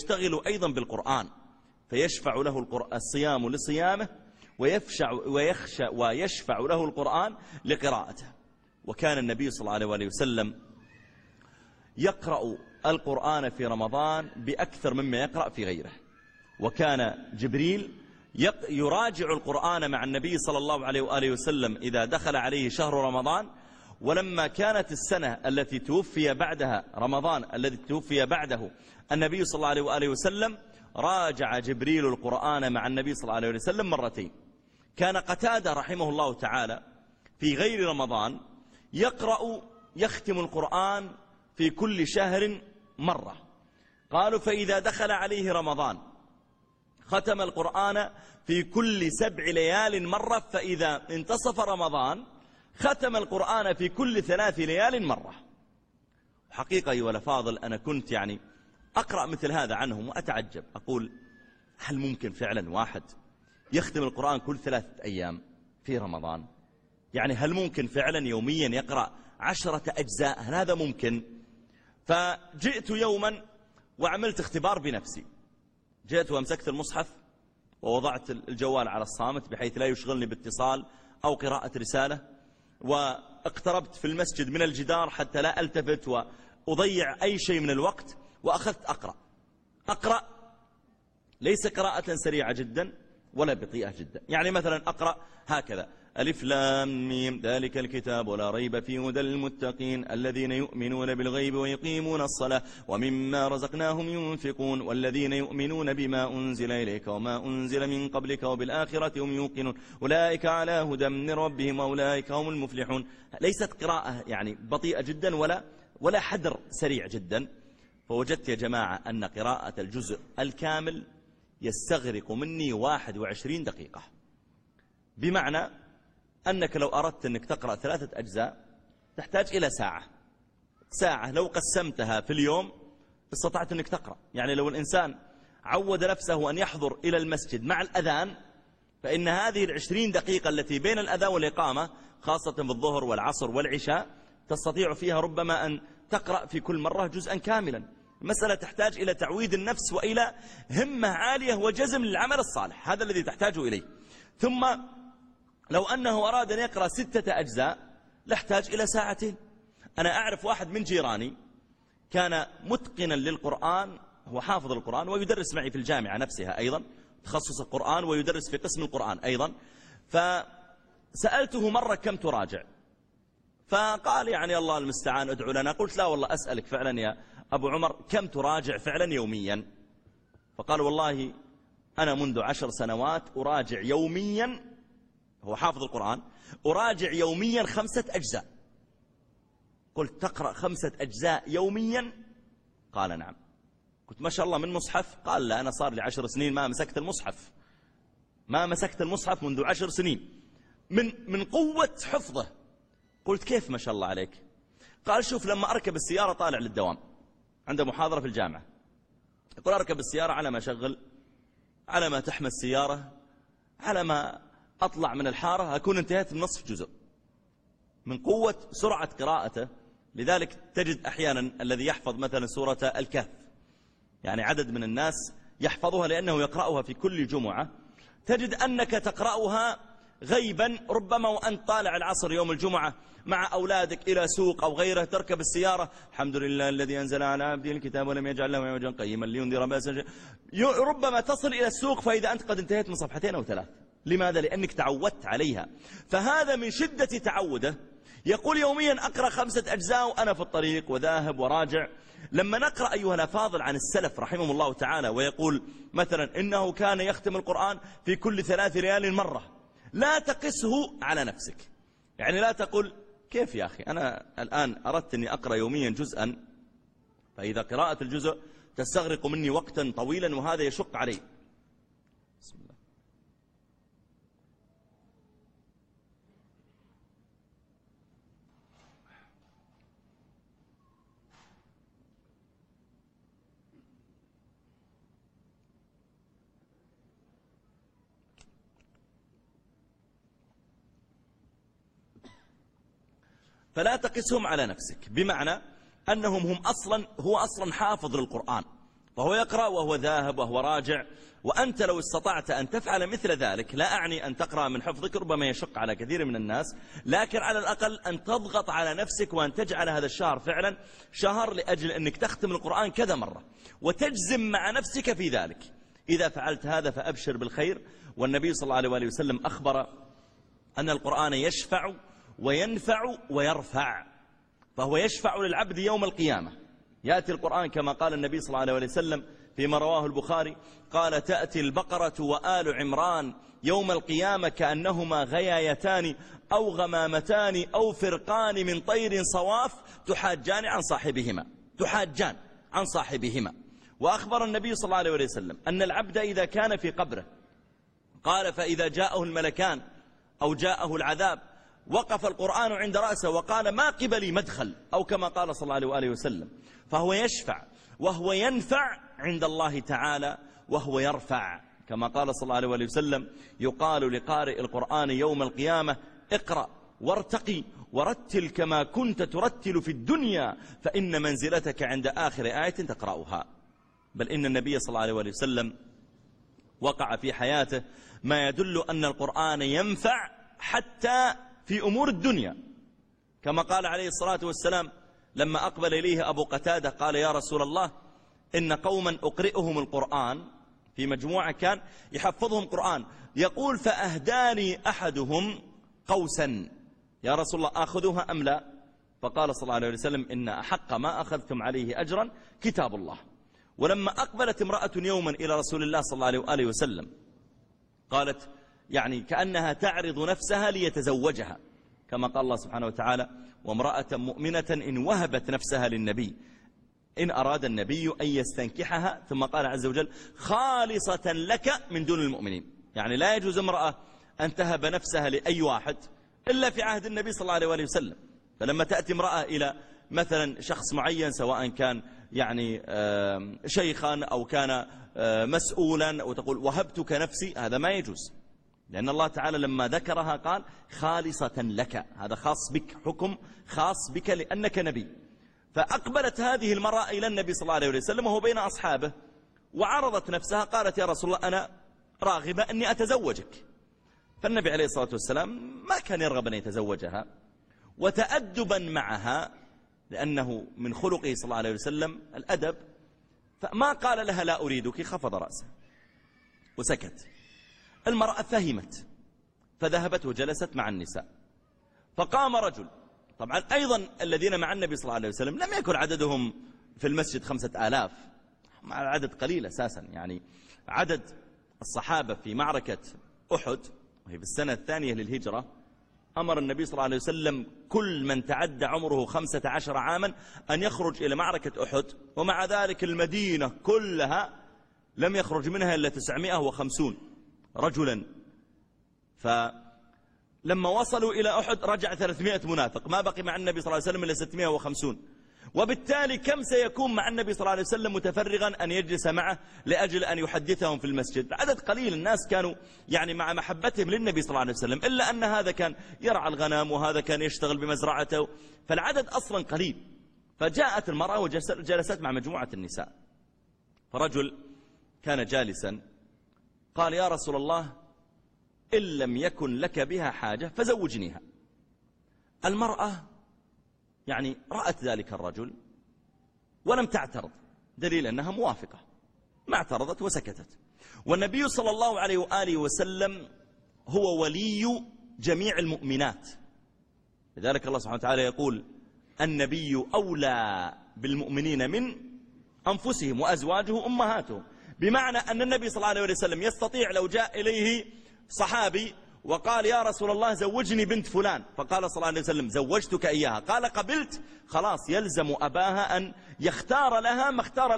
يشتغل أيضا بالقرآن فيشفع له الصيام لصيامه ويفشع ويخشى ويشفع له القرآن لقراءته. وكان النبي صلى الله عليه وسلم يقرأ القرآن في رمضان بأكثر مما يقرأ في غيره. وكان جبريل يراجع القرآن مع النبي صلى الله عليه وآله وسلم إذا دخل عليه شهر رمضان ولما كانت السنة التي توفي بعدها رمضان الذي توفي بعده النبي صلى الله عليه وآله وسلم راجع جبريل القرآن مع النبي صلى الله عليه وسلم مرتين. كان قتادة رحمه الله تعالى في غير رمضان يقرأ يختم القرآن في كل شهر مرة. قالوا فإذا دخل عليه رمضان ختم القرآن في كل سبع ليال مرة فإذا انتصف رمضان ختم القرآن في كل ثلاث ليال مرة. حقيقة أيها الفاضل أنا كنت يعني أقرأ مثل هذا عنهم وأتعجب. أقول هل ممكن فعلا واحد يختم القرآن كل ثلاثة أيام في رمضان؟ يعني هل ممكن فعلا يوميا يقرأ عشرة أجزاء؟ هل هذا ممكن؟ فجئت يوما وعملت اختبار بنفسي. جئت وأمسكت المصحف ووضعت الجوال على الصامت بحيث لا يشغلني باتصال أو قراءة رسالة. واقتربت في المسجد من الجدار حتى لا ألتفت وأضيع أي شيء من الوقت وأخذت أقرأ. أقرأ ليس قراءة سريعة جدا ولا بطيئة جدا. يعني مثلا أقرأ هكذا. ألف لام ميم. ذلك الكتاب ولا ريب فيه هدى للمتقين الذين يؤمنون بالغيب ويقيمون الصلاة ومما رزقناهم ينفقون والذين يؤمنون بما أنزل إليك وما أنزل من قبلك وبالآخرة هم يوقنون. أولئك على هدى من ربهم وأولئك هم المفلحون. ليست قراءة يعني بطيئة جدا ولا ولا حدر سريع جدا. فوجدت يا جماعة أن قراءة الجزء الكامل يستغرق مني 21 دقيقة. بمعنى أنك لو أردت أنك تقرأ ثلاثة أجزاء تحتاج إلى ساعة. ساعة لو قسمتها في اليوم استطعت أنك تقرأ. يعني لو الإنسان عود نفسه أن يحضر إلى المسجد مع الأذان فإن هذه العشرين دقيقة التي بين الأذان والإقامة خاصة في الظهر والعصر والعشاء تستطيع فيها ربما أن تقرأ في كل مرة جزءا كاملا. المسألة تحتاج إلى تعويد النفس وإلى همة عالية وجزم للعمل الصالح. هذا الذي تحتاج إليه. ثم لو أنه أراد أن يقرأ ستة أجزاء لاحتاج إلى ساعتين. أنا أعرف واحد من جيراني كان متقنا للقرآن هو حافظ القرآن ويدرس معي في الجامعة نفسها أيضا تخصص القرآن ويدرس في قسم القرآن أيضا. فسألته مرة كم تراجع؟ فقال يعني الله المستعان ادعو لنا. قلت لا والله أسألك فعلا يا أبو عمر كم تراجع فعلا يوميا؟ فقال والله أنا منذ عشر سنوات أراجع يوميا هو حافظ القرآن أراجع يوميا خمسة أجزاء. قلت تقرأ خمسة أجزاء يوميا؟ قال نعم. قلت ما شاء الله من مصحف؟ قال لا أنا صار لي عشر سنين ما مسكت المصحف. ما مسكت المصحف منذ عشر سنين. من من قوة حفظه. قلت كيف ما شاء الله عليك؟ قال شوف لما أركب السيارة طالع للدوام عنده محاضرة في الجامعة. يقول أركب السيارة على ما أشغل على ما تحمل السيارة على ما أطلع من الحارة أكون انتهيت من نصف جزء. من قوة سرعة قراءته لذلك تجد أحيانا الذي يحفظ مثلا سورة الكهف. يعني عدد من الناس يحفظها لأنه يقرأها في كل جمعة. تجد أنك تقرأها غيبا ربما وأنت طالع العصر يوم الجمعة مع أولادك إلى سوق أو غيره تركب السيارة. الحمد لله الذي أنزل على عبده الكتاب ولم يجعل له عوجا قيما لينذر بأسا ربما تصل إلى السوق فإذا أنت قد انتهيت من صفحتين أو ثلاث لماذا؟ لأنك تعودت عليها. فهذا من شدة تعوده. يقول يوميا أقرأ خمسة أجزاء وأنا في الطريق وذاهب وراجع. لما نقرأ أيها الأفاضل عن السلف رحمه الله تعالى ويقول مثلا إنه كان يختم القرآن في كل ثلاث ليال مرة. لا تقسه على نفسك. يعني لا تقول كيف يا أخي؟ أنا الآن أردت أني أقرأ يوميا جزءا. فإذا قراءة الجزء تستغرق مني وقتا طويلا وهذا يشق علي. فلا تقسهم على نفسك. بمعنى أنهم هم أصلا هو أصلا حافظ للقرآن. فهو يقرأ وهو ذاهب وهو راجع. وأنت لو استطعت أن تفعل مثل ذلك لا أعني أن تقرأ من حفظك ربما يشق على كثير من الناس. لكن على الأقل أن تضغط على نفسك وأن تجعل هذا الشهر فعلا شهر لأجل أنك تختم القرآن كذا مرة. وتجزم مع نفسك في ذلك. إذا فعلت هذا فأبشر بالخير. والنبي صلى الله عليه وسلم أخبر أن القرآن يشفع وينفع ويرفع فهو يشفع للعبد يوم القيامة. يأتي القرآن كما قال النبي صلى الله عليه وسلم فيما رواه البخاري قال تأتي البقرة وآل عمران يوم القيامة كأنهما غيايتان أو غمامتان أو فرقان من طير صواف تحاجان عن صاحبهما تحاجان عن صاحبهما. وأخبر النبي صلى الله عليه وسلم أن العبد إذا كان في قبره قال فإذا جاءه الملكان أو جاءه العذاب وقف القرآن عند رأسه وقال ما قبلي مدخل أو كما قال صلى الله عليه وسلم فهو يشفع وهو ينفع عند الله تعالى وهو يرفع. كما قال صلى الله عليه وسلم يقال لقارئ القرآن يوم القيامة اقرأ وارتقي ورتل كما كنت ترتل في الدنيا فإن منزلتك عند آخر آية تقرأها. بل إن النبي صلى الله عليه وسلم وقع في حياته ما يدل أن القرآن ينفع حتى في أمور الدنيا. كما قال عليه الصلاة والسلام لما أقبل إليه أبو قتادة قال يا رسول الله إن قوما أقرئهم القرآن في مجموعة كان يحفظهم قرآن يقول فأهداني أحدهم قوسا. يا رسول الله آخذها أم لا؟ فقال صلى الله عليه وسلم إن أحق ما أخذتم عليه أجرا كتاب الله. ولما أقبلت امرأة يوما إلى رسول الله صلى الله عليه وسلم قالت يعني كأنها تعرض نفسها ليتزوجها كما قال الله سبحانه وتعالى وامرأة مؤمنة إن وهبت نفسها للنبي إن أراد النبي أن يستنكحها ثم قال عز وجل خالصة لك من دون المؤمنين يعني لا يجوز امرأة أن تهب نفسها لأي واحد إلا في عهد النبي صلى الله عليه وسلم. فلما تأتي امرأة إلى مثلا شخص معين سواء كان يعني شيخا أو كان مسؤولا وتقول وهبتك نفسي هذا ما يجوز. لأن الله تعالى لما ذكرها قال خالصة لك. هذا خاص بك حكم خاص بك لأنك نبي. فأقبلت هذه المرأة إلى النبي صلى الله عليه وسلم وهو بين أصحابه وعرضت نفسها قالت يا رسول الله أنا راغبة أني أتزوجك. فالنبي عليه الصلاة والسلام ما كان يرغب أن يتزوجها وتأدبا معها لأنه من خلقه صلى الله عليه وسلم الأدب. فما قال لها لا أريدك خفض رأسه وسكت. المرأة فهمت فذهبت وجلست مع النساء. فقام رجل طبعا أيضا الذين مع النبي صلى الله عليه وسلم لم يكن عددهم في المسجد خمسة آلاف مع العدد قليل أساسا. يعني عدد الصحابة في معركة أحد وهي في السنة الثانية للهجرة أمر النبي صلى الله عليه وسلم كل من تعدى عمره خمسة عشر عاما أن يخرج إلى معركة أحد ومع ذلك المدينة كلها لم يخرج منها إلا تسعمائة وخمسون. رجلا. فلما وصلوا إلى أحد رجع ثلاثمائة منافق. ما بقي مع النبي صلى الله عليه وسلم إلا ستمائة وخمسون. وبالتالي كم سيكون مع النبي صلى الله عليه وسلم متفرغا أن يجلس معه لأجل أن يحدثهم في المسجد؟ عدد قليل. الناس كانوا يعني مع محبتهم للنبي صلى الله عليه وسلم. إلا أن هذا كان يرعى الغنم وهذا كان يشتغل بمزرعته. فالعدد أصلا قليل. فجاءت المرأة وجلست مع مجموعة النساء. فرجل كان جالسا قال يا رسول الله إن لم يكن لك بها حاجة فزوجنيها. المرأة يعني رأت ذلك الرجل ولم تعترض دليل أنها موافقة ما اعترضت وسكتت. والنبي صلى الله عليه وآله وسلم هو ولي جميع المؤمنات. لذلك الله سبحانه وتعالى يقول النبي أولى بالمؤمنين من أنفسهم وأزواجه أمهاتهم. بمعنى أن النبي صلى الله عليه وسلم يستطيع لو جاء إليه صحابي وقال يا رسول الله زوجني بنت فلان. فقال صلى الله عليه وسلم زوجتك إياها. قال قبلت. خلاص يلزم أباها أن يختار لها ما اختار